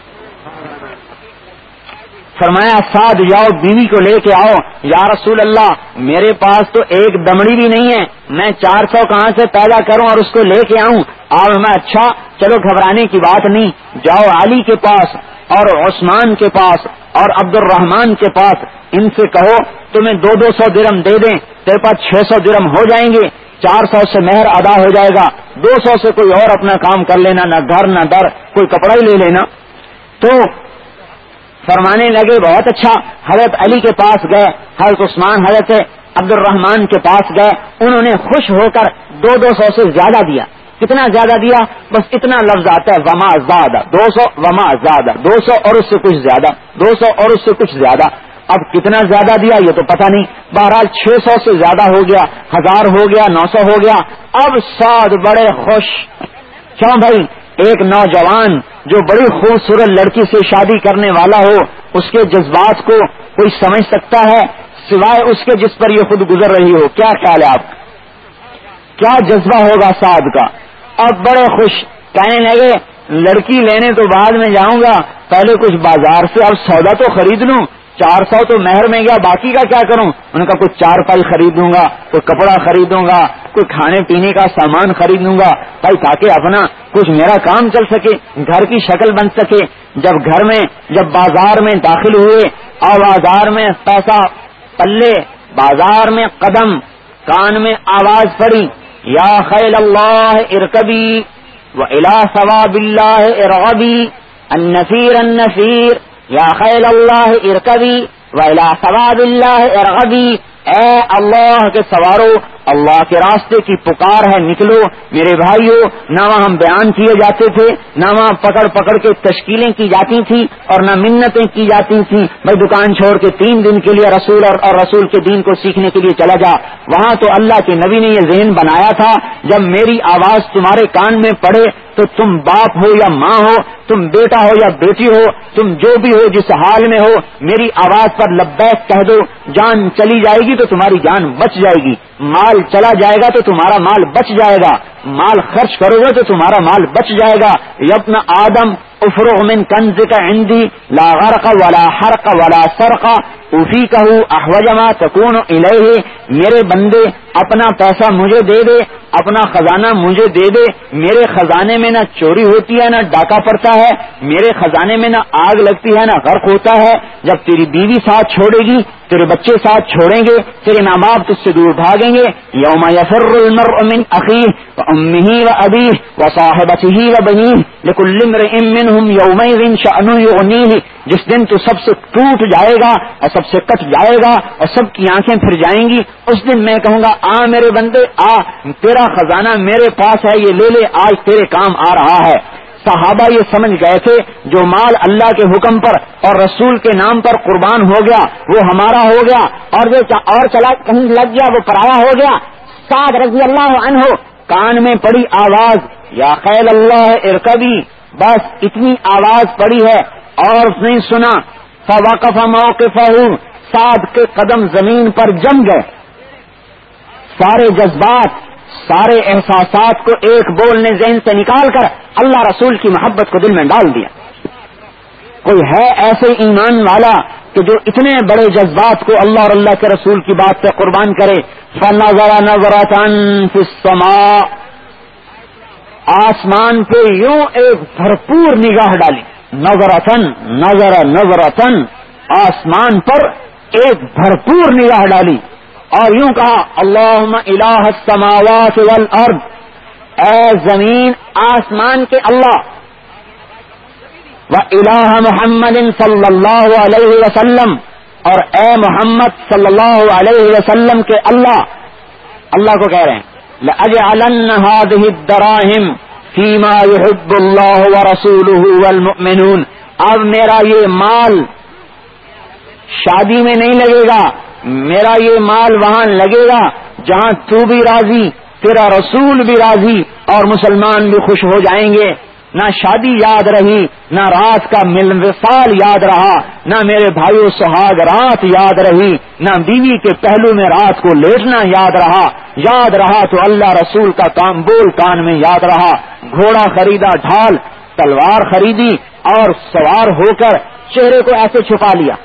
فرمایا ساتھ جاؤ، بیوی کو لے کے آؤ. یا رسول اللہ، میرے پاس تو ایک دمڑی بھی نہیں ہے. میں چار سو کہاں سے پیدا کروں اور اس کو لے کے آؤں؟ اور میں اچھا چلو گھبرانے کی بات نہیں. جاؤ علی کے پاس اور عثمان کے پاس اور عبد الرحمان کے پاس. ان سے کہو، تمہیں دو دو سو درم دے دیں. تیرے پاس چھ سو درم ہو جائیں گے. چار سو سے مہر ادا ہو جائے گا. دو سو سے کوئی اور اپنا کام کر لینا. نہ گھر، نہ در. کوئی کپڑا ہی لے لینا. تو فرمانے لگے، بہت اچھا حضرت علی کے پاس گئے، حضرت عثمان، حضرت عبد الرحمان کے پاس گئے، انہوں نے خوش ہو کر دو دو سو سے زیادہ دیا۔ کتنا زیادہ دیا؟ بس اتنا لفظ آتا ہے، وما زیادہ دو سو، وما زیادہ دو سو اور اس سے کچھ زیادہ۔ دو سو اور اس سے کچھ زیادہ۔ اب کتنا زیادہ دیا؟ یہ تو پتہ نہیں۔ بہرحال چھ سو سے زیادہ ہو گیا، ہزار ہو گیا، نو سو ہو گیا۔ اب سعد بڑے خوش۔ کیوں بھائی، ایک نوجوان جو بڑی خوبصورت لڑکی سے شادی کرنے والا ہو، اس کے جذبات کو کوئی سمجھ سکتا ہے؟ سوائے اس کے جس پر یہ خود گزر رہی ہو، کیا خیال ہے آپ؟ کیا جذبہ ہوگا سعد کا؟ اب بڑے خوش کہنے لگے، لڑکی لینے تو بعد میں جاؤں گا، پہلے کچھ بازار سے اب سودا تو خرید لوں، چار سو تو مہر میں گیا، باقی کا کیا کروں؟ ان کا کچھ چار پائی خریدوں گا، کوئی کپڑا خریدوں گا کوئی کھانے پینے کا سامان خریدوں گا، بھائی تاکہ اپنا کچھ میرا کام چل سکے، گھر کی شکل بن سکے۔ جب گھر میں، جب بازار میں داخل ہوئے اور بازار میں پیسہ پلے، بازار میں قدم، کان میں آواز پڑی، یا خیل اللہ ارکبی و الا ثواب اللہ ارغبی النفیر النفیر یا خیل اللہ ارکبی ولا ثواب اللہ ارغبی۔ اے اللہ کے سوارو اللہ کے راستے کی پکار ہے، نکلو۔ میرے بھائیوں نہ وہاں بیان کیے جاتے تھے، نہ وہاں پکڑ پکڑ کے تشکیلیں کی جاتی تھی اور نہ منتیں کی جاتی تھیں۔ بھائی، دکان چھوڑ کے تین دن کے لیے رسول اور اور رسول کے دین کو سیکھنے کے لیے چلا جا۔ وہاں تو اللہ کے نبی نے یہ ذہن بنایا تھا، جب میری آواز تمہارے کان میں پڑے تو تم باپ ہو یا ماں ہو، تم بیٹا ہو یا بیٹی ہو، تم جو بھی ہو، جس حال میں ہو، میری آواز پر لبیک کہہ دو۔ جان چلی جائے گی تو تمہاری جان بچ جائے گی۔ مال چلا جائے گا تو تمہارا مال بچ جائے گا۔ مال خرچ کرو گے تو تمہارا مال بچ جائے گا۔ یپن آدم افرو من کنز کا ہندی لا غرق ولا حرق ولا سرقہ اسی کہو احوجما تکون میرے بندے، اپنا پیسہ مجھے دے دے، اپنا خزانہ مجھے دے دے، میرے خزانے میں نہ چوری ہوتی ہے، نہ ڈاکہ پڑتا ہے، میرے خزانے میں نہ آگ لگتی ہے، نہ غرق ہوتا ہے، جب تیری بیوی ساتھ چھوڑے گی، تیرے بچے ساتھ چھوڑیں گے، تیرے ماں باپ تجھ سے دور بھاگیں گے، یوم یفر المرء من اخیہ و امہ و ابیہ و صاحبتہ و بنیہ لکل امرئ منہم یومئذ شأن یغنیہ، جس دن تو سب سے ٹوٹ جائے گا سب سے کٹ جائے گا اور سب کی آنکھیں پھر جائیں گی۔ اس دن میں کہوں گا، آ میرے بندے، آ، تیرا خزانہ میرے پاس ہے، یہ لے لے، آج تیرے کام آ رہا ہے۔ صحابہ یہ سمجھ گئے تھے، جو مال اللہ کے حکم پر اور رسول کے نام پر قربان ہو گیا، وہ ہمارا ہو گیا۔ اور جو اور چلا کہیں لگ گیا، وہ پرایا ہو گیا۔ سعد رضی اللہ عنہ، کان میں پڑی آواز، یا خیل اللہ ارکبی، بس اتنی آواز پڑی ہے، اور اس نے سنا فواقف موقف سعد کے قدم زمین پر جم گئے۔ سارے جذبات، سارے احساسات کو ایک بول نے ذہن سے نکال کر اللہ رسول کی محبت کو دل میں ڈال دیا۔ کوئی ہے ایسے ایمان والا کہ جو اتنے بڑے جذبات کو اللہ اور اللہ کے رسول کی بات پہ قربان کرے؟ فنا ذرا نظر سما آسمان پہ یوں ایک بھرپور نگاہ ڈالی۔ نظرتن نظر نظرتن آسمان پر ایک بھرپور نگاہ ڈالی اور یوں کہا اللہ الہ السماوات والارض، اے زمین، آسمان کے اللہ، و الہ محمد صلی اللہ علیہ وسلم، اور اے محمد صلی اللہ علیہ وسلم کے اللہ اللہ کو کہہ رہے ہیں، لأجعلن هذه الدراهم فيما يحب الله ورسوله والمؤمنون۔ اب میرا یہ مال شادی میں نہیں لگے گا۔ میرا یہ مال وہاں لگے گا جہاں تو بھی راضی، تیرا رسول بھی راضی اور مسلمان بھی خوش ہو جائیں گے۔ نہ شادی یاد رہی، نہ رات کا مل وصال یاد رہا۔ نہ میرے بھائیو سہاگ رات یاد رہی۔ نہ بیوی کے پہلو میں رات کو لیٹنا یاد رہا۔ یاد رہا تو اللہ رسول کا کام، بول کان میں یاد رہا۔ گھوڑا خریدا، ڈھال، تلوار خریدی اور سوار ہو کر چہرے کو ایسے چھپا لیا۔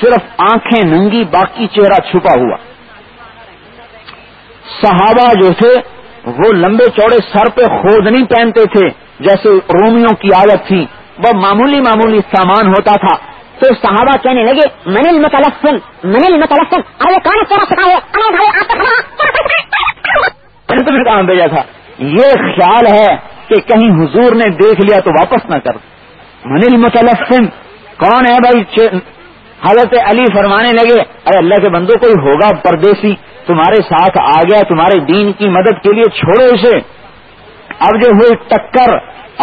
صرف آنکھیں ننگی، باقی چہرہ چھپا ہوا۔ صحابہ جو تھے، وہ لمبے چوڑے سر پہ خود نہیں پہنتے تھے، جیسے رومیوں کی عادت تھی۔ وہ معمولی معمولی سامان ہوتا تھا۔ تو صحابہ کہنے لگے، منل متلسن منل متلسن ارے کون تمہیں کہاں بھیجا تھا؟ یہ خیال ہے کہ کہیں حضور نے دیکھ لیا تو واپس نہ کر منل متلسن کون ہے بھائی؟ حضرت علی فرمانے لگے، ارے اللہ کے بندوں، کوئی ہوگا پردیسی؟ تمہارے ساتھ آ گیا، تمہارے دین کی مدد کے لیے چھوڑو اسے۔ اب جو ہوئی ٹکر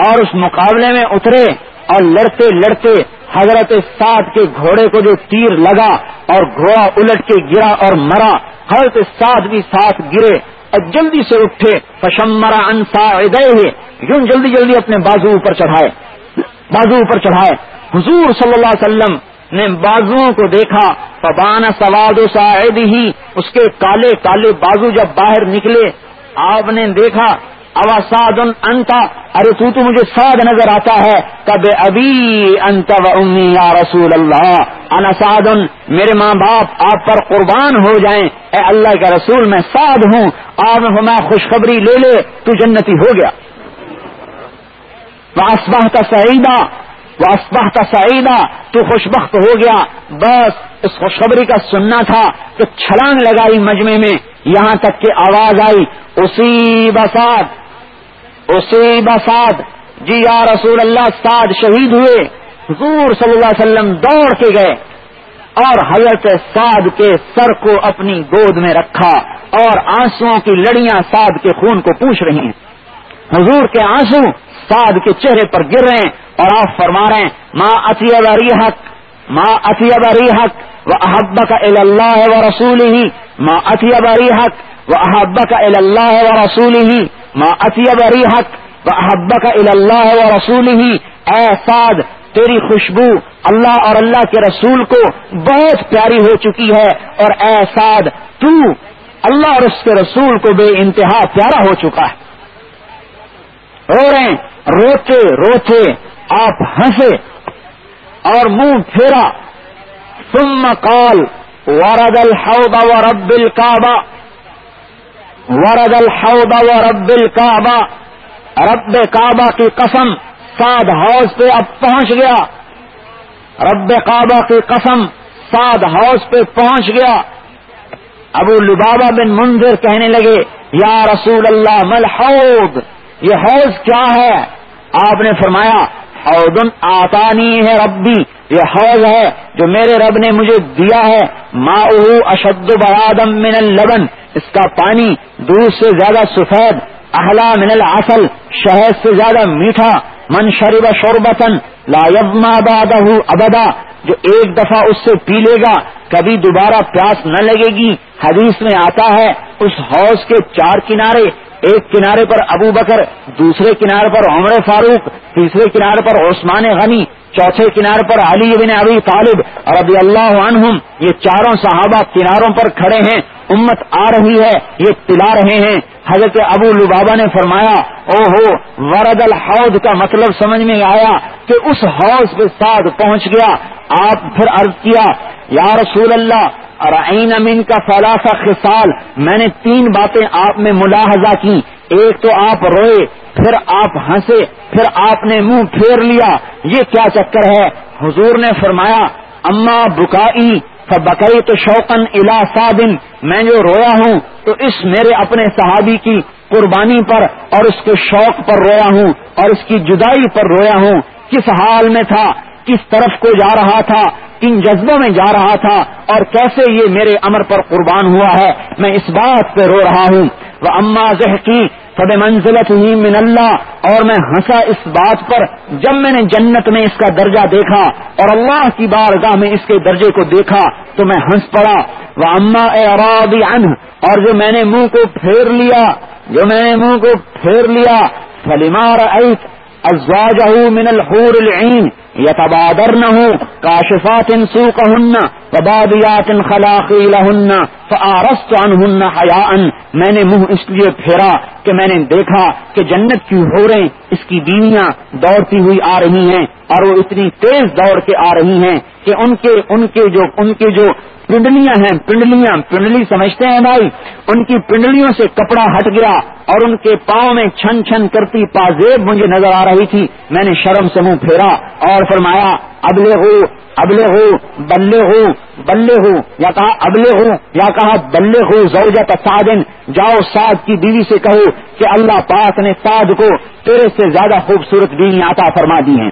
اور اس مقابلے میں اترے اور لڑتے لڑتے حضرت سات کے گھوڑے کو جو تیر لگا اور گھوڑا الٹ کے گرا اور مرا، حضرت سات بھی ساتھ گرے۔ اور جلدی سے اٹھے پشمرا انسا یوں جلدی جلدی اپنے بازو اوپر چڑھائے۔ بازو اوپر چڑھائے۔ حضور صلی اللہ علیہ وسلم نے بازو کو دیکھا پبان سواد شاید ہی اس کے کالے کالے بازو جب باہر نکلے، آپ نے دیکھا ابا سعد انتا ارے تو تو مجھے سعد نظر آتا ہے۔ کب ابھی انت و امی یا رسول اللہ۔ انا سعد میرے ماں باپ، آپ پر قربان ہو جائیں۔ اے اللہ کا رسول، میں سعد ہوں۔ آپ میں خوشخبری لے لے، تو جنتی ہو گیا۔ کا سعیدہ وہ سعیدہ تو خوشبخت ہو گیا۔ بس، اس خوشخبری کا سننا تھا تو چھلانگ لگائی مجمے میں۔ یہاں تک کہ آواز آئی، اسی بساد اسی بساد جی یا رسول اللہ، سعد شہید ہوئے۔ حضور صلی اللہ علیہ وسلم دوڑ کے گئے۔ اور حضرت سعد کے سر کو اپنی گود میں رکھا۔ اور آنسو کی لڑیاں سعد کے خون کو پوچھ رہی ہیں۔ حضور کے آنسو سعد کے چہرے پر گر رہے ہیں۔ اور آپ فرما رہے ہیں ماں اطیب ریحق ماں اطیب ریحق و احب کا اللہ و رسول ہی ماں اطیب ریحق و احب کا اللہ و رسول ہی ماں اطیب ریحق و احب کا اللہ و رسول ہی اے سعد تیری خوشبو اللہ اور اللہ کے رسول کو بہت پیاری ہو چکی ہے۔ اور اے سعد تو اللہ اور اس کے رسول کو بے انتہا پیارا ہو چکا ہے۔ رو رہے روتے روتے، آپ ہنسے۔ اور منہ پھیرا۔ ثم قال، ورد الحوض ورب الكعبہ ورد الحوض ورب الكعبہ رب کعبہ کی قسم ساد ہاؤس پہ اب پہنچ گیا. رب کعبہ کی قسم ساد ہاؤس پہ پہنچ گیا. ابو لبابا بن منظر کہنے لگے، یا رسول اللہ مل حوض یہ حوض کیا ہے؟ آپ نے فرمایا، حوضن آتانی ہے ربی، یہ حوض ہے جو میرے رب نے مجھے دیا ہے۔ ما اشد برادم من اللبن اس کا پانی دودھ سے زیادہ سفید، اہلا من العسل، شہد سے زیادہ میٹھا، من شرب شربتن لا یبما بعدہ ابدا، جو ایک دفعہ اس سے پی لے گا، کبھی دوبارہ پیاس نہ لگے گی۔ حدیث میں آتا ہے، اس حوض کے چار کنارے، ایک کنارے پر ابو بکر، دوسرے کنارے پر عمر فاروق، تیسرے کنارے پر عثمان غنی، چوتھے کنارے پر علی بن ابی طالب اور ابھی اللہ عنہم، یہ چاروں صحابہ کناروں پر کھڑے ہیں۔ امت آ رہی ہے، یہ پلا رہے ہیں۔ حضرت ابو لبابا نے فرمایا او ہو ورد الحوض کا مطلب سمجھ میں آیا کہ اس حوض کے ساتھ پہنچ گیا۔ آپ پھر عرض کیا، یا رسول اللہ ارعین امین کا فلاسا خسال میں نے تین باتیں آپ میں ملاحظہ کی۔ ایک تو آپ روئے، پھر آپ ہنسے، پھر آپ نے منہ پھیر لیا۔ یہ کیا چکر ہے؟ حضور نے فرمایا، اما بکائی بکئی تو شوقن الا سادن میں جو رویا ہوں تو اس میرے اپنے صحابی کی قربانی پر اور اس کے شوق پر رویا ہوں اور اس کی جدائی پر رویا ہوں۔ کس حال میں تھا؟ کس طرف کو جا رہا تھا؟ کن جذبوں میں جا رہا تھا؟ اور کیسے یہ میرے امر پر قربان ہوا ہے؟ میں اس بات پہ رو رہا ہوں۔ وہ اما ذہقی فب منزلت ہی من اللہ، اور میں ہنسا اس بات پر جب میں نے جنت میں اس کا درجہ دیکھا اور اللہ کی بارگاہ میں اس کے درجے کو دیکھا تو میں ہنس پڑا۔ وہ اما ارادی ان اور جو میں نے منہ کو پھیر لیا، جو میں نے منہ کو پھیر لیا فلیمار ازواجہ من الحور العین یتبادر نہ ہوں کاشفات سو کہن وبادیات خلاقی لہن فارست حیا میں نے منہ اس لیے پھیرا کہ میں نے دیکھا کہ جنت کی ہو رہے اس کی بیویاں دوڑتی ہوئی آ رہی ہیں اور وہ اتنی تیز دوڑ کے آ رہی ہیں کہ ان کے ان کے جو، ان کے جو پنڈلیاں ہیں، پنڈلیاں، پنڈلی سمجھتے ہیں بھائی؟ ان کی پنڈلیوں سے کپڑا ہٹ گیا اور ان کے پاؤں میں چھن چھن کرتی پازیب مجھے نظر آ رہی تھی۔ میں نے شرم سے منہ پھیرا اور فرمایا، ابلے ہو ابلے ہو، بلے ہو بلے ہو، یا کہا ابلے ہو، یا کہا بلے ہو زوجت سادن جاؤ سعد کی بیوی سے کہو کہ اللہ پاک نے سعد کو تیرے سے زیادہ خوبصورت بیوی عطا فرما دی ہیں۔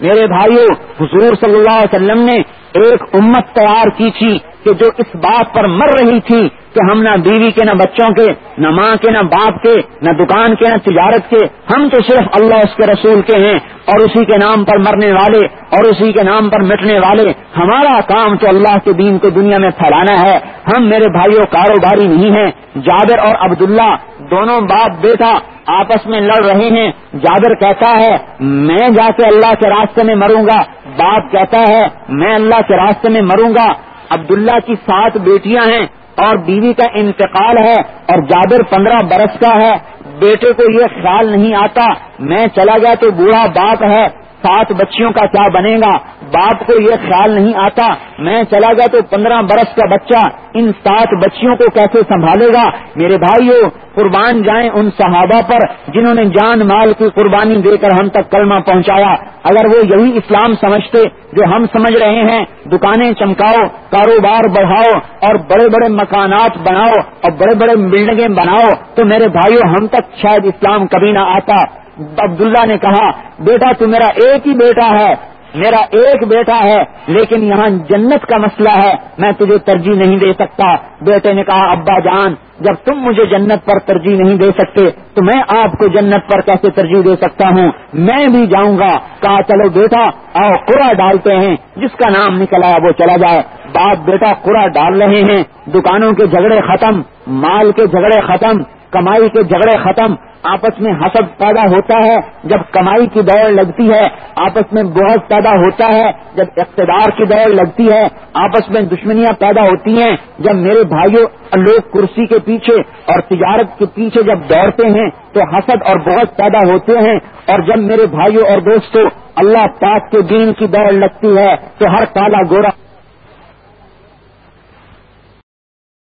میرے بھائیوں حضور صلی اللہ علیہ وسلم نے ایک امت تیار کی تھی۔ کہ جو اس بات پر مر رہی تھی کہ ہم نہ بیوی کے نہ بچوں کے، نہ ماں کے، نہ باپ کے، نہ دکان کے، نہ تجارت کے، ہم تو صرف اللہ اس کے رسول کے ہیں اور اسی کے نام پر مرنے والے اور اسی کے نام پر مٹنے والے۔ ہمارا کام تو اللہ کے دین کو دنیا میں پھیلانا ہے۔ ہم میرے بھائیوں کاروباری نہیں ہیں۔ جابر اور عبداللہ دونوں باپ بیٹا آپس میں لڑ رہے ہیں۔ جابر کہتا ہے، میں جا کے اللہ کے راستے میں مروں گا۔ باپ کہتا ہے، میں اللہ کے راستے میں مروں گا۔ عبداللہ کی سات بیٹیاں ہیں اور بیوی کا انتقال ہے اور جابر پندرہ برس کا ہے، بیٹے کو یہ خیال نہیں آتا، میں چلا گیا تو بوڑھا باپ ہے۔ سات بچیوں کا کیا بنے گا؟ باپ کو یہ خیال نہیں آتا۔ میں چلا گیا تو پندرہ برس کا بچہ ان سات بچیوں کو کیسے سنبھالے گا؟ میرے بھائیوں قربان جائیں ان صحابہ پر جنہوں نے جان مال کی قربانی دے کر ہم تک کلمہ پہنچایا۔ اگر وہ یہی اسلام سمجھتے جو ہم سمجھ رہے ہیں، دکانیں چمکاؤ، کاروبار بڑھاؤ اور بڑے بڑے مکانات بناؤ اور بڑے بڑے بلڈنگیں بناؤ، تو میرے بھائیوں ہم تک شاید اسلام کبھی نہ آتا۔ عبداللہ نے کہا، بیٹا، تو میرا ایک ہی بیٹا ہے، میرا ایک بیٹا ہے، لیکن یہاں جنت کا مسئلہ ہے، میں تجھے ترجیح نہیں دے سکتا. بیٹے نے کہا، ابا جان، جب تم مجھے جنت پر ترجیح نہیں دے سکتے، تو میں آپ کو جنت پر کیسے ترجیح دے سکتا ہوں؟ میں بھی جاؤں گا. کہا، چلو بیٹا، آؤ قرا ڈالتے ہیں، جس کا نام نکلا ہے، وہ چلا جائے. باپ، بیٹا قرا ڈال رہے ہیں، دکانوں کے جھگڑے ختم، مال کے جھگڑے ختم، کمائی کے جھگڑے ختم آپس میں حسد پیدا ہوتا ہے جب کمائی کی دوڑ لگتی ہے، آپس میں بہت پیدا ہوتا ہے جب اقتدار کی دوڑ لگتی ہے، آپس میں دشمنیاں پیدا ہوتی ہیں جب میرے بھائیوں لوگ کرسی کے پیچھے اور تجارت کے پیچھے جب دوڑتے ہیں تو حسد اور بہت پیدا ہوتے ہیں اور جب میرے بھائیوں اور دوستوں اللہ پاک کے دین کی دوڑ لگتی ہے تو ہر کالا گورا